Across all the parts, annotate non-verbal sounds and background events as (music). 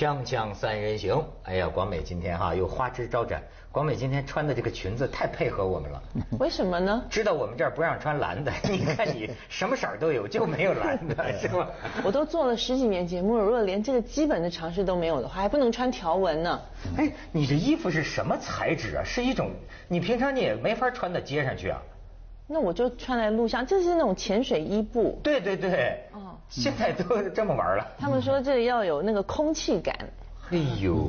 锵锵三人行，哎呀，广美今天哈又花枝招展。广美今天穿的这个裙子太配合我们了。为什么呢？知道我们这儿不让穿蓝的，(laughs) 你看你什么色儿都有，就没有蓝的，是吧？我都做了十几年节目了，如果连这个基本的常识都没有的话，还不能穿条纹呢。哎，你这衣服是什么材质啊？是一种你平常你也没法穿到街上去啊。那我就穿来录像，这是那种潜水衣布。对对对。哦。现在都这么玩了。他们说这要有那个空气感。哎呦，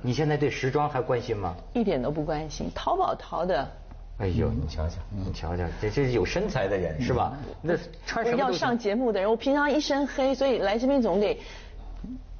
你现在对时装还关心吗？一点都不关心，淘宝淘的。哎呦，你瞧瞧，你瞧瞧，这这是有身材的人是吧？那穿什么要上节目的人，我平常一身黑，所以来这边总得。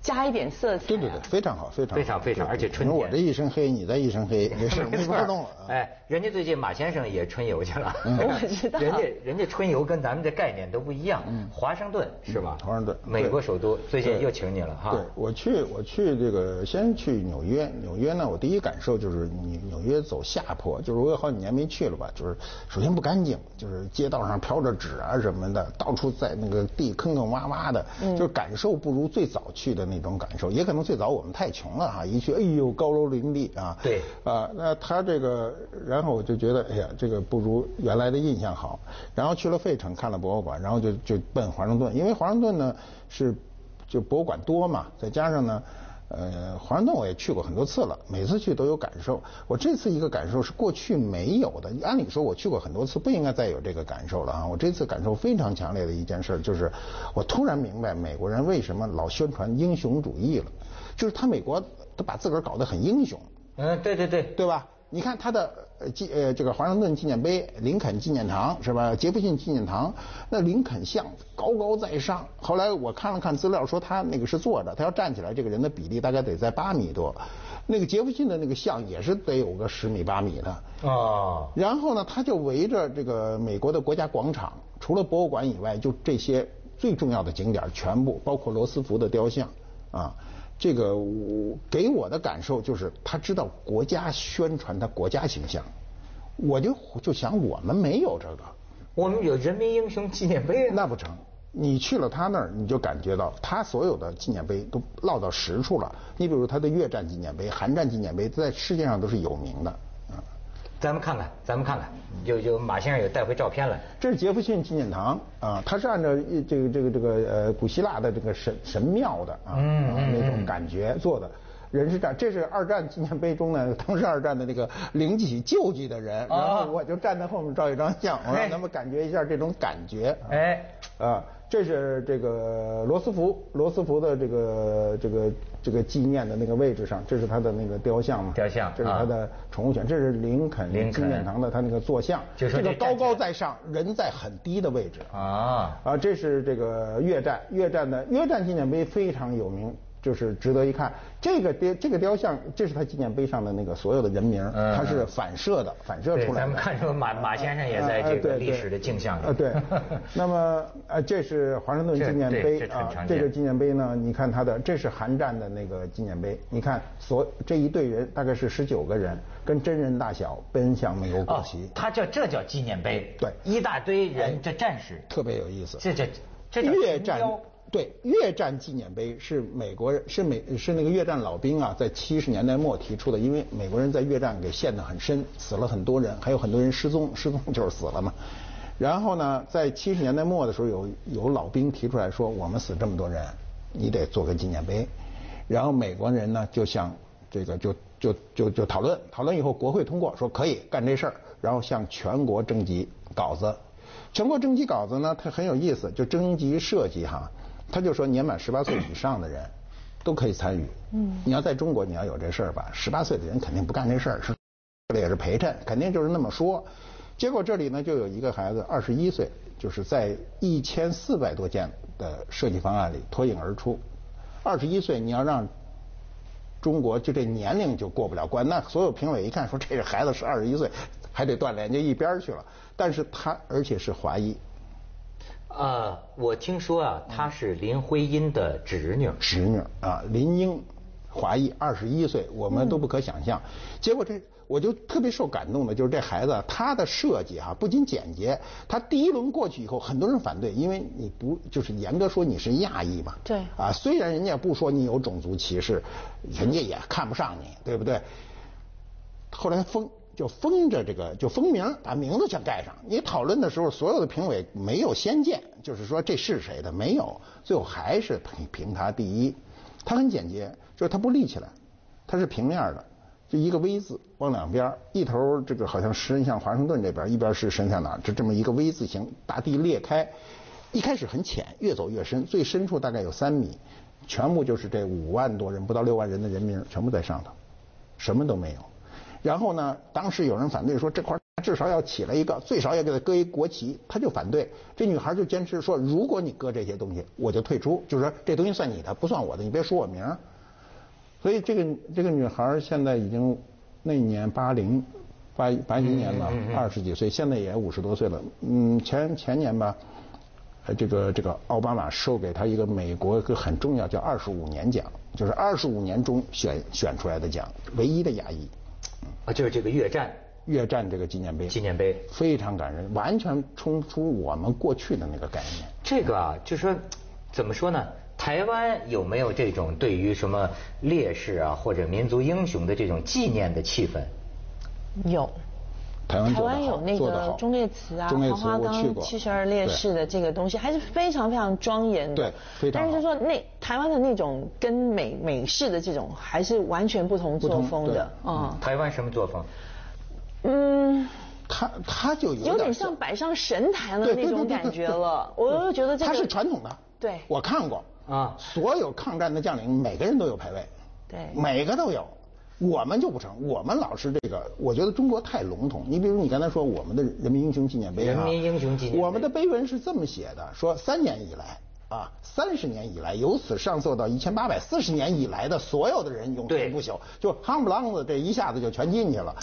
加一点色彩，对对对，非常好，非常非常非常，而且春天。我这一身黑，你这一身黑，(laughs) 没事，没法动了。哎，人家最近马先生也春游去了，(laughs) 我知道。人家人家春游跟咱们的概念都不一样。嗯。华盛顿是吧？华盛顿，美国首都，最近又请你了哈。对，我去我去这个先去纽约，纽约呢，我第一感受就是纽纽约走下坡，就是我有好几年没去了吧，就是首先不干净，就是街道上飘着纸啊什么的，到处在那个地坑坑洼洼的，就是感受不如最早去的那种感受，也可。可能最早我们太穷了哈，一去哎呦高楼林立啊，对啊，那他这个，然后我就觉得哎呀，这个不如原来的印象好。然后去了费城看了博物馆，然后就就奔华盛顿，因为华盛顿呢是就博物馆多嘛，再加上呢。呃，华盛顿我也去过很多次了，每次去都有感受。我这次一个感受是过去没有的，按理说我去过很多次，不应该再有这个感受了啊！我这次感受非常强烈的一件事就是，我突然明白美国人为什么老宣传英雄主义了，就是他美国他把自个儿搞得很英雄。嗯，对对对，对吧？你看他的纪呃这个华盛顿纪念碑、林肯纪念堂是吧？杰弗逊纪念堂，那林肯像高高在上。后来我看了看资料，说他那个是坐着，他要站起来，这个人的比例大概得在八米多。那个杰弗逊的那个像也是得有个十米八米的。啊。然后呢，他就围着这个美国的国家广场，除了博物馆以外，就这些最重要的景点全部，包括罗斯福的雕像啊。这个我给我的感受就是，他知道国家宣传他国家形象，我就就想我们没有这个，我们有人民英雄纪念碑，那不成？你去了他那儿，你就感觉到他所有的纪念碑都落到实处了。你比如他的越战纪念碑、韩战纪念碑，在世界上都是有名的。咱们看看，咱们看看，有有马先生有带回照片来。这是杰弗逊纪念堂啊，它是按照这个这个这个呃古希腊的这个神神庙的啊那种感觉做的。人是站，这是二战纪念碑中呢，(laughs) 当时二战的那个领起救济的人，然后我就站在后面照一张相，我让他们感觉一下这种感觉。哎，啊，这是这个罗斯福，罗斯福的这个这个这个纪念的那个位置上，这是他的那个雕像嘛？雕像，这是他的宠物犬，这是林肯纪念堂的他那个坐像，这个高高在上，人在很低的位置。啊，啊，这是这个越战，越战的越战纪念碑非常有名。就是值得一看，这个雕这个雕像，这是他纪念碑上的那个所有的人名，它是反射的，反射出来的。咱们看出马马先生也在这个历史的镜像里。啊对，(laughs) 那么呃，这是华盛顿纪念碑啊，这个纪念碑呢，你看它的，这是韩战的那个纪念碑，你看所这一队人大概是十九个人，跟真人大小奔向美国国旗。他叫这叫纪念碑。对，一大堆人这战士特别有意思。这这这越战。对越战纪念碑是美国人是美是那个越战老兵啊，在七十年代末提出的，因为美国人在越战给陷得很深，死了很多人，还有很多人失踪，(laughs) 失踪就是死了嘛。然后呢，在七十年代末的时候，有有老兵提出来说，我们死这么多人，你得做个纪念碑。然后美国人呢，就向这个就就就就讨论，讨论以后国会通过，说可以干这事儿，然后向全国征集稿子。全国征集稿子呢，它很有意思，就征集设计哈。他就说，年满十八岁以上的人都可以参与。嗯，你要在中国，你要有这事儿吧？十八岁的人肯定不干这事儿，是这也是陪衬，肯定就是那么说。结果这里呢，就有一个孩子，二十一岁，就是在一千四百多件的设计方案里脱颖而出。二十一岁，你要让中国就这年龄就过不了关，那所有评委一看说，这个孩子是二十一岁，还得锻炼，就一边去了。但是他而且是华裔。啊，我听说啊，她是林徽因的侄女。侄女啊，林英，华裔，二十一岁，我们都不可想象。结果这我就特别受感动的，就是这孩子他的设计啊，不仅简洁，他第一轮过去以后，很多人反对，因为你不就是严格说你是亚裔嘛？对。啊，虽然人家不说你有种族歧视，人家也看不上你，对不对？后来封就封着这个就封名，把名字全盖上。你讨论的时候，所有的评委没有先见，就是说这是谁的没有，最后还是评评他第一。它很简洁，就是它不立起来，它是平面的，就一个 V 字往两边，一头这个好像伸向华盛顿这边，一边是伸向哪，就这么一个 V 字形，大地裂开，一开始很浅，越走越深，最深处大概有三米，全部就是这五万多人，不到六万人的人名全部在上头，什么都没有。然后呢，当时有人反对说这块至少要起来一个，最少也给他搁一国旗，他就反对。这女孩就坚持说，如果你搁这些东西，我就退出，就是说这东西算你的，不算我的，你别说我名。所以这个这个女孩现在已经那年八零八八一年吧，二十几岁，现在也五十多岁了。嗯，前前年吧，这个这个奥巴马授给她一个美国一个很重要叫二十五年奖，就是二十五年中选选出来的奖，唯一的亚裔。啊，就是这个越战，越战这个纪念碑，纪念碑非常感人，完全冲出我们过去的那个概念。这个啊，就说怎么说呢？台湾有没有这种对于什么烈士啊或者民族英雄的这种纪念的气氛？有。台湾台湾有那个忠烈祠啊，黄花岗七十二烈士的这个东西，还是非常非常庄严的。对，非常。但是就说那台湾的那种跟美美式的这种，还是完全不同作风的。嗯。台湾什么作风？嗯，他他就有点像摆上神坛的那种感觉了。我就觉得这个。他是传统的。对。我看过啊，所有抗战的将领，每个人都有牌位。对。每个都有。我们就不成，我们老是这个，我觉得中国太笼统。你比如你刚才说我们的人民英雄纪念碑人民英雄纪念碑，我们的碑文是这么写的：说三年以来啊，三十年以来，由此上溯到一千八百四十年以来的所有的人永垂不朽。就夯不啷子这一下子就全进去了。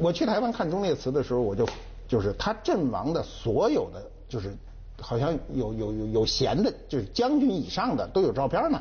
我去台湾看忠烈祠的时候，我就就是他阵亡的所有的，就是好像有有有有闲的，就是将军以上的都有照片呢。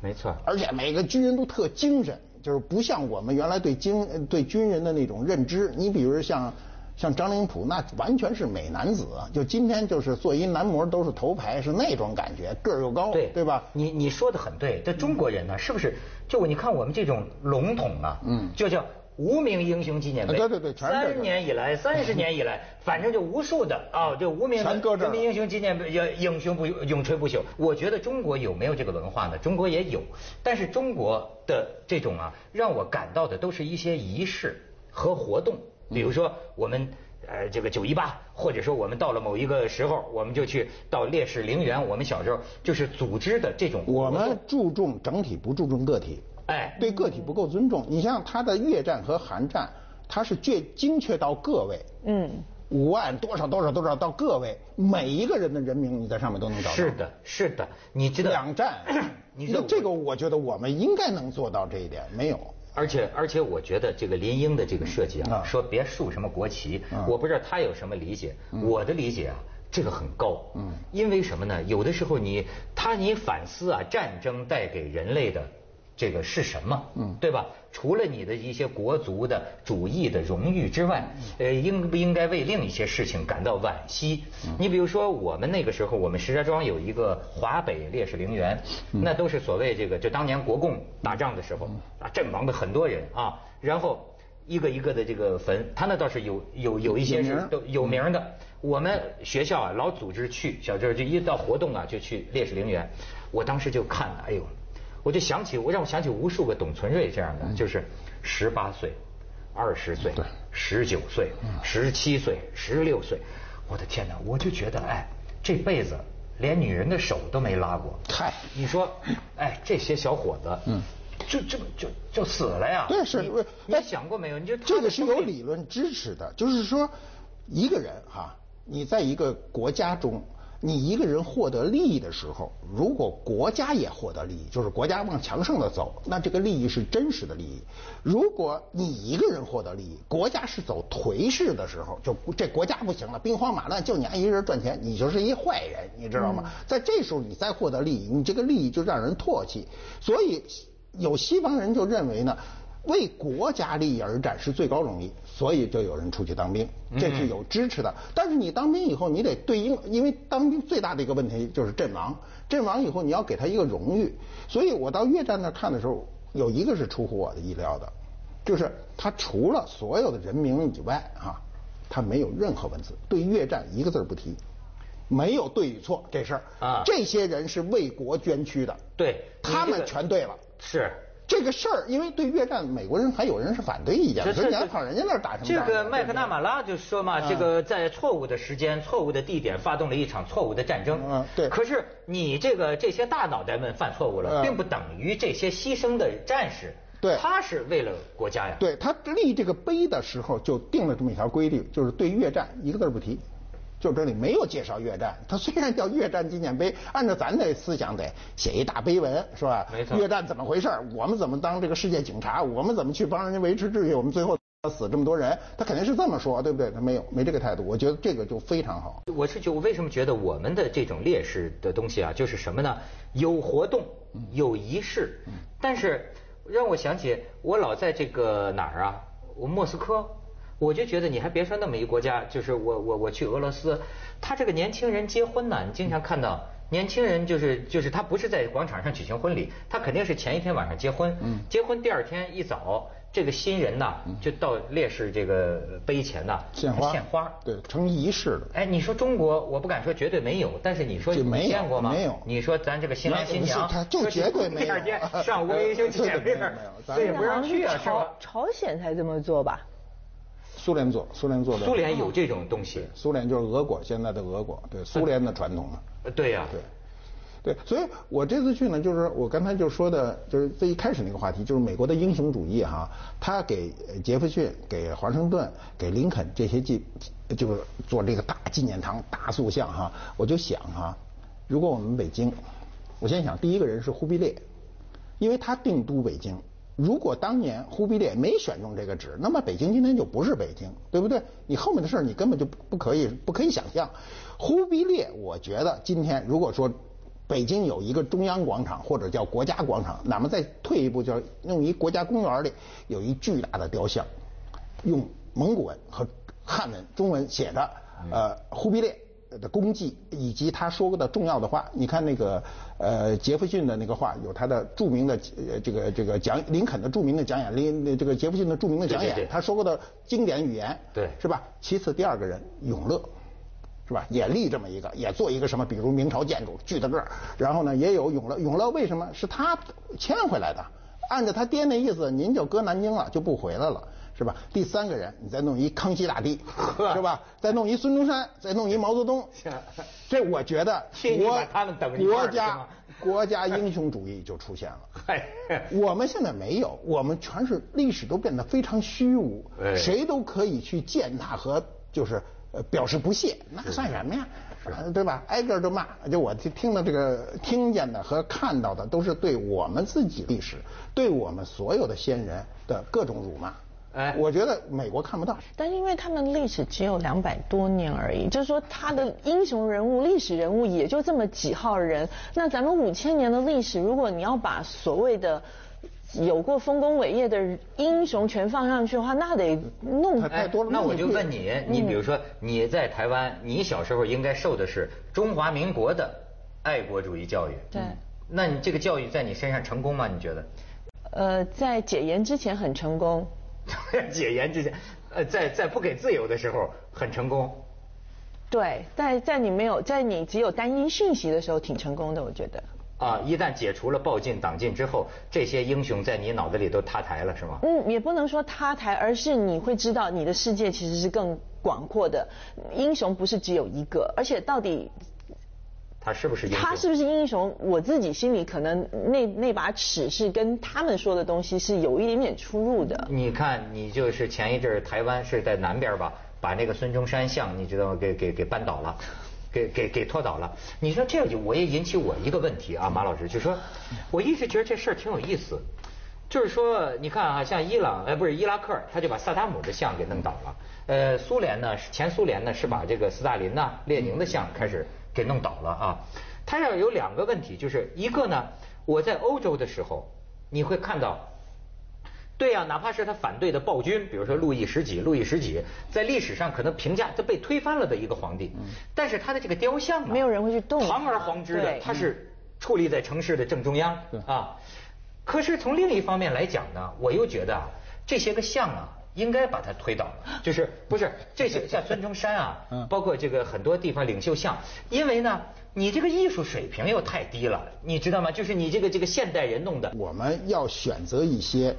没错。而且每个军人都特精神。就是不像我们原来对军对军人的那种认知，你比如像像张灵甫，那完全是美男子，就今天就是做一男模都是头牌，是那种感觉，个儿又高，对对吧？你你说的很对，这中国人呢，是不是就你看我们这种笼统啊，嗯，就叫。无名英雄纪念碑，对对对，三十年以来，(laughs) 三十年以来，反正就无数的啊，(laughs) 这无名人民英雄纪念碑，英雄不永垂不朽。我觉得中国有没有这个文化呢？中国也有，但是中国的这种啊，让我感到的都是一些仪式和活动，比如说我们呃这个九一八，或者说我们到了某一个时候，我们就去到烈士陵园。我们小时候就是组织的这种，我们注重整体，不注重个体。哎，对个体不够尊重。你像他的越战和韩战，他是最精确到个位。嗯，五万多少多少多少到个位，每一个人的人名你在上面都能找到。是的，是的，你知道。两战，(clears throat) 你说这个，我觉得我们应该能做到这一点，没有。而且而且，我觉得这个林英的这个设计啊，说别竖什么国旗，我不知道他有什么理解。我的理解啊，这个很高。嗯。因为什么呢？有的时候你他你反思啊，战争带给人类的。这个是什么？嗯，对吧？除了你的一些国足的主义的荣誉之外，呃，应不应该为另一些事情感到惋惜？你比如说，我们那个时候，我们石家庄有一个华北烈士陵园，那都是所谓这个，就当年国共打仗的时候啊，阵亡的很多人啊，然后一个一个的这个坟，他那倒是有有有一些是都有名的。我们学校啊，老组织去，小时候就一到活动啊，就去烈士陵园。我当时就看，哎呦。我就想起，我让我想起无数个董存瑞这样的，就是十八岁、二十岁、十九岁、十七岁、十六岁，我的天哪！我就觉得，哎，这辈子连女人的手都没拉过。嗨，你说，哎，这些小伙子，嗯，就就就就死了呀？对，是。你想过没有？你就这个是有理论支持的，就是说，一个人哈，你在一个国家中。你一个人获得利益的时候，如果国家也获得利益，就是国家往强盛的走，那这个利益是真实的利益。如果你一个人获得利益，国家是走颓势的时候，就这国家不行了，兵荒马乱，就你一个人赚钱，你就是一坏人，你知道吗？在这时候你再获得利益，你这个利益就让人唾弃。所以有西方人就认为呢，为国家利益而战是最高荣誉，所以就有人出去当兵，这是有支持的。但是你当兵以后，你得对应，因为当兵最大的一个问题就是阵亡，阵亡以后你要给他一个荣誉。所以我到越战那看的时候，有一个是出乎我的意料的，就是他除了所有的人名以外啊，他没有任何文字，对越战一个字不提。没有对与错这事儿啊，这些人是为国捐躯的，对，他们全对了。是这个事儿，因为对越战，美国人还有人是反对意见，说你要跑人家那儿打什么仗？这个麦克纳马拉就说嘛，这个在错误的时间、错误的地点发动了一场错误的战争。嗯，对。可是你这个这些大脑袋们犯错误了，并不等于这些牺牲的战士，对，他是为了国家呀。对他立这个碑的时候就定了这么一条规律，就是对越战一个字不提。就这里没有介绍越战，它虽然叫越战纪念碑，(laughs) 按照咱的思想得写一大碑文，是吧？没错。越战怎么回事？我们怎么当这个世界警察？我们怎么去帮人家维持秩序？我们最后死这么多人，他肯定是这么说，对不对？他没有，没这个态度。我觉得这个就非常好。我是觉，我为什么觉得我们的这种烈士的东西啊，就是什么呢？有活动，有仪式，但是让我想起我老在这个哪儿啊？我莫斯科。我就觉得你还别说那么一国家，就是我我我去俄罗斯，他这个年轻人结婚呢，你经常看到年轻人就是就是他不是在广场上举行婚礼，他肯定是前一天晚上结婚，结婚第二天一早，这个新人呐就到烈士这个碑前呐献花，献花，对，成仪式了。哎，你说中国，我不敢说绝对没有，但是你说你见过吗？没有。你说咱这个新郎新娘，就绝对没有。第二天上午维修见面，这也不让去啊，是吧？朝鲜才这么做吧？苏联做，苏联做的。苏联有这种东西。苏联就是俄国，现在的俄国，对苏联的传统嘛。对呀。对，对，所以我这次去呢，就是我刚才就说的，就是最一开始那个话题，就是美国的英雄主义哈，他给杰弗逊、给华盛顿、给林肯这些纪，就是做这个大纪念堂、大塑像哈，我就想哈，如果我们北京，我先想第一个人是忽必烈，因为他定都北京。如果当年忽必烈没选中这个址，那么北京今天就不是北京，对不对？你后面的事儿你根本就不可以不可以想象。忽必烈，我觉得今天如果说北京有一个中央广场或者叫国家广场，那么再退一步，就是弄一国家公园里有一巨大的雕像，用蒙古文和汉文中文写着呃忽必烈。的功绩以及他说过的重要的话，你看那个呃杰弗逊的那个话，有他的著名的呃这个这个讲林肯的著名的讲演，林这个杰弗逊的著名的讲演，他说过的经典语言，对，是吧？其次第二个人永乐，是吧？也立这么一个，也做一个什么，比如明朝建筑巨大个儿，然后呢也有永乐，永乐为什么是他迁回来的？按照他爹那意思，您就搁南京了，就不回来了。是吧？第三个人，你再弄一康熙大帝，是吧？再弄一孙中山，再弄一毛泽东，(laughs) 这我觉得 (laughs) 国国家国家英雄主义就出现了。(laughs) 我们现在没有，我们全是历史都变得非常虚无，谁都可以去践踏和就是呃表示不屑，那算什么呀？对吧？挨个都骂，就我听听的这个听见的和看到的，都是对我们自己历史，对我们所有的先人的各种辱骂。哎，我觉得美国看不到，但是因为他们历史只有两百多年而已，就是说他的英雄人物、历史人物也就这么几号人。那咱们五千年的历史，如果你要把所谓的有过丰功伟业的英雄全放上去的话，那得弄太多了。那我就问你，你比如说你在台湾，你小时候应该受的是中华民国的爱国主义教育。对。那你这个教育在你身上成功吗？你觉得？呃，在解严之前很成功。(laughs) 解严之前，呃，在在不给自由的时候很成功。对，在在你没有在你只有单一讯息的时候挺成功的，我觉得。啊，一旦解除了报禁党禁之后，这些英雄在你脑子里都塌台了，是吗？嗯，也不能说塌台，而是你会知道你的世界其实是更广阔的，英雄不是只有一个，而且到底。他是不是英雄？他是不是英雄？我自己心里可能那那把尺是跟他们说的东西是有一点点出入的。你看，你就是前一阵台湾是在南边吧，把那个孙中山像，你知道吗？给给给扳倒了，给给给拖倒了。你说这就我也引起我一个问题啊，马老师，就说我一直觉得这事儿挺有意思，就是说你看啊，像伊朗哎不是伊拉克，他就把萨达姆的像给弄倒了。呃，苏联呢，前苏联呢是把这个斯大林呐、列宁的像开始。给弄倒了啊！他要有两个问题，就是一个呢，我在欧洲的时候，你会看到。对呀，哪怕是他反对的暴君，比如说路易十几、路易十几，在历史上可能评价他被推翻了的一个皇帝，但是他的这个雕像，没有人会去动，堂而皇之的，他是矗立在城市的正中央啊。可是从另一方面来讲呢，我又觉得啊，这些个像啊，应该把他推倒了，(laughs) 就是不是这些像孙中山啊，(laughs) 包括这个很多地方领袖像，因为呢，你这个艺术水平又太低了，你知道吗？就是你这个这个现代人弄的，我们要选择一些。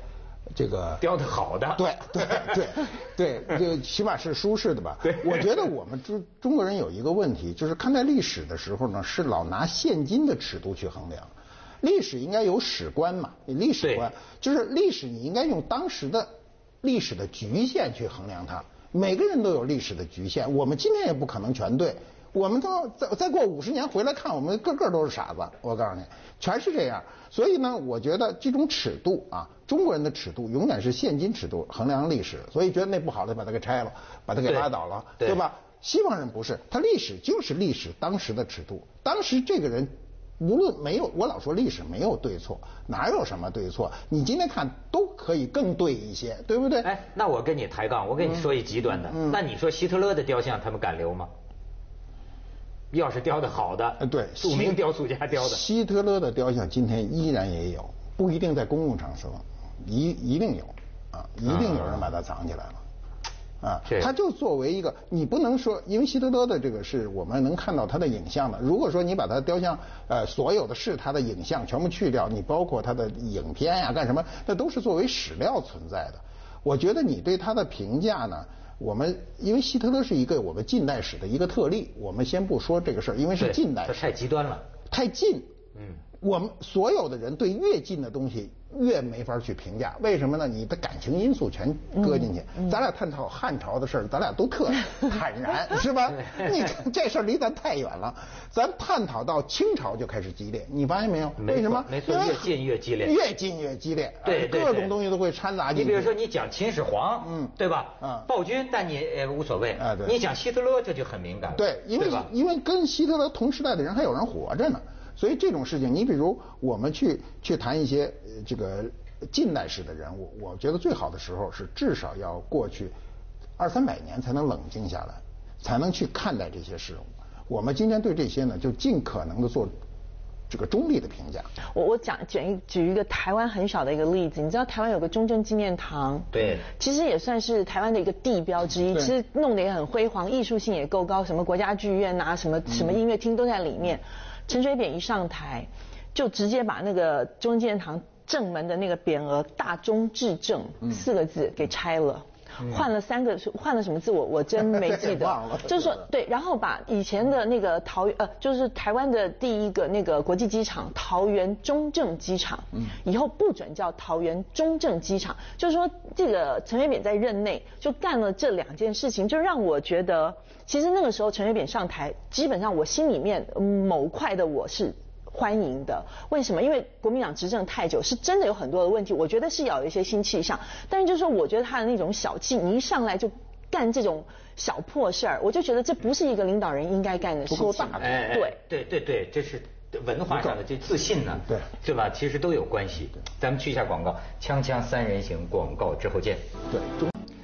这个雕的好的，对对对对，就 (laughs) 起码是舒适的吧？对，我觉得我们中中国人有一个问题，就是看待历史的时候呢，是老拿现今的尺度去衡量。历史应该有史观嘛？历史观就是历史，你应该用当时的历史的局限去衡量它。每个人都有历史的局限，我们今天也不可能全对。我们都再再过五十年回来看，我们个个都是傻子。我告诉你，全是这样。所以呢，我觉得这种尺度啊，中国人的尺度永远是现今尺度衡量历史。所以觉得那不好的，把它给拆了，把它给拉倒了，对吧？西方人不是，他历史就是历史当时的尺度。当时这个人，无论没有，我老说历史没有对错，哪有什么对错？你今天看都可以更对一些，对不对？哎，那我跟你抬杠，我跟你说一极端的，那你说希特勒的雕像他们敢留吗？要是雕的好的，对，著名雕塑家雕的。希特勒的雕像今天依然也有，不一定在公共场所，一一定有，啊，一定有人把它藏起来了，啊，他就作为一个，你不能说，因为希特勒的这个是我们能看到他的影像的。如果说你把他雕像，呃，所有的是他的影像全部去掉，你包括他的影片呀干什么，那都是作为史料存在的。我觉得你对他的评价呢？我们因为希特勒是一个我们近代史的一个特例，我们先不说这个事儿，因为是近代史，太极端了，太近。嗯，我们所有的人对越近的东西。越没法去评价，为什么呢？你的感情因素全搁进去。咱俩探讨汉朝的事儿，咱俩都特 (laughs) 坦然，是吧？你这事儿离咱太远了。咱探讨到清朝就开始激烈，你发现没有？为什么？没错，越近越激烈。越近越激烈。对各种东西都会掺杂进去。你比如说，你讲秦始皇，嗯，对吧？嗯，暴君，但你也无所谓。啊，对。你讲希特勒，这就很敏感。对，因为因为跟希特勒同时代的人还有人活着呢，所以这种事情，你比如我们去去谈一些这个。近代史的人物，我觉得最好的时候是至少要过去二三百年才能冷静下来，才能去看待这些事物。我们今天对这些呢，就尽可能的做这个中立的评价。我我讲举一举一个台湾很小的一个例子，你知道台湾有个中正纪念堂，对，其实也算是台湾的一个地标之一，其实弄得也很辉煌，艺术性也够高，什么国家剧院啊，什么什么音乐厅都在里面。陈水扁一上台，就直接把那个中正堂。正门的那个匾额“大中至正”四个字给拆了，换了三个，换了什么字我我真没记得。(laughs) 就是说对，然后把以前的那个桃园呃，就是台湾的第一个那个国际机场桃园中正机场，嗯以后不准叫桃园中正机场。就是说这个陈水扁在任内就干了这两件事情，就让我觉得，其实那个时候陈水扁上台，基本上我心里面某块的我是。欢迎的，为什么？因为国民党执政太久，是真的有很多的问题。我觉得是要有一些新气象，但是就是说，我觉得他的那种小气，你一上来就干这种小破事儿，我就觉得这不是一个领导人应该干的事情。不够大，对对对对，这是文化上的这自信呢，对对吧？其实都有关系。咱们去一下广告，锵锵三人行，广告之后见。对，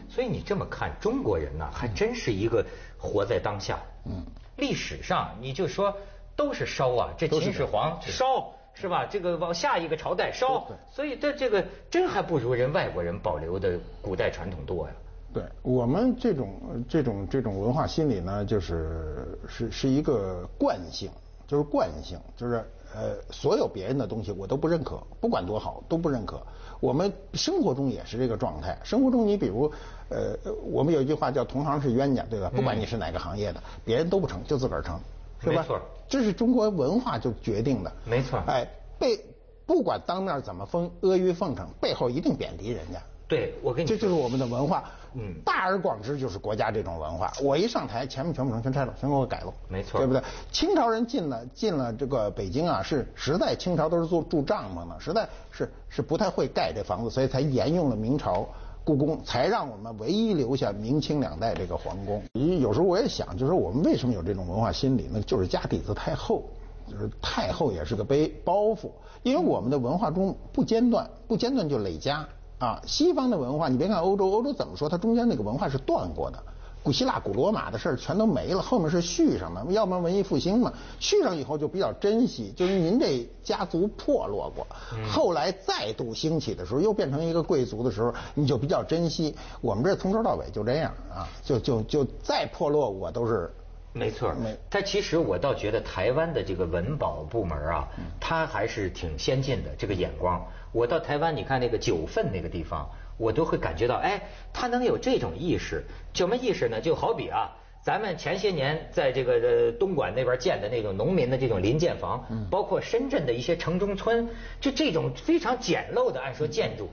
所以你这么看，中国人呢，还真是一个活在当下。嗯，历史上你就说。都是烧啊，这秦始皇烧是吧？这个往下一个朝代烧，所以这这个真还不如人外国人保留的古代传统多呀。对我们这种这种这种文化心理呢，就是是是一个惯性，就是惯性，就是呃，所有别人的东西我都不认可，不管多好都不认可。我们生活中也是这个状态，生活中你比如呃，我们有一句话叫同行是冤家，对吧？不管你是哪个行业的，别人都不成就自个儿成。没错，这是中国文化就决定的。没错，哎，被不管当面怎么封阿谀奉承，背后一定贬低人家。对，我跟你这就是我们的文化。嗯，大而广之就是国家这种文化。我一上台，前面全部全拆了，全给我改了。没错，对不对？清朝人进了进了这个北京啊，是实在清朝都是住住帐篷的，实在是是不太会盖这房子，所以才沿用了明朝。故宫才让我们唯一留下明清两代这个皇宫。有时候我也想，就是我们为什么有这种文化心理呢？就是家底子太厚，就是太厚也是个背包袱，因为我们的文化中不间断，不间断就累加啊。西方的文化，你别看欧洲，欧洲怎么说，它中间那个文化是断过的。古希腊、古罗马的事儿全都没了，后面是续上的，要不然文艺复兴嘛，续上以后就比较珍惜，就是您这家族破落过，后来再度兴起的时候，又变成一个贵族的时候，你就比较珍惜。我们这从头到尾就这样啊，就就就再破落我都是。没错，但其实我倒觉得台湾的这个文保部门啊，他还是挺先进的这个眼光。我到台湾，你看那个九份那个地方。我都会感觉到，哎，他能有这种意识，什么意识呢？就好比啊，咱们前些年在这个东莞那边建的那种农民的这种临建房，包括深圳的一些城中村，就这种非常简陋的按说建筑，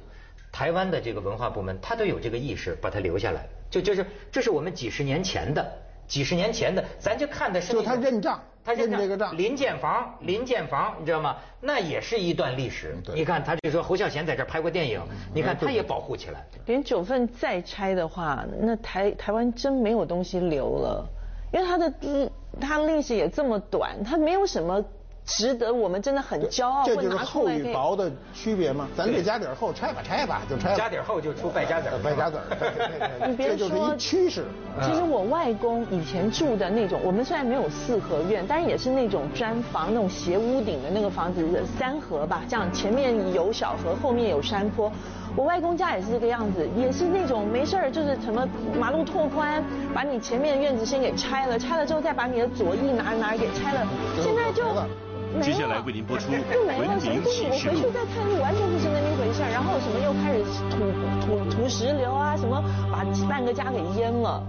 台湾的这个文化部门他都有这个意识，把它留下来，就就是这是我们几十年前的，几十年前的，咱就看的是就他认账。他认这个账，临建房，临建房，你知道吗？那也是一段历史。你看，他就说侯孝贤在这拍过电影，你看他也保护起来。连九份再拆的话，那台台湾真没有东西留了，因为它的历，它历史也这么短，它没有什么。值得我们真的很骄傲，这就是厚与薄的区别吗？咱这家底儿厚，拆吧拆吧就拆。家底儿厚就出败家子儿，败家子儿。你别说趋势。其实我外公以前住的那种，我们虽然没有四合院，但是也是那种砖房，那种斜屋顶的那个房子，三合吧，这样前面有小河，后面有山坡。我外公家也是这个样子，也是那种没事儿就是什么马路拓宽，把你前面的院子先给拆了，拆了之后再把你的左翼哪哪给拆了，现在就。接下来为您播出 (laughs)《文明启示录》。我回去再看，完全不是那么一回事然后什么又开始土土土石流啊，什么把半个家给淹了。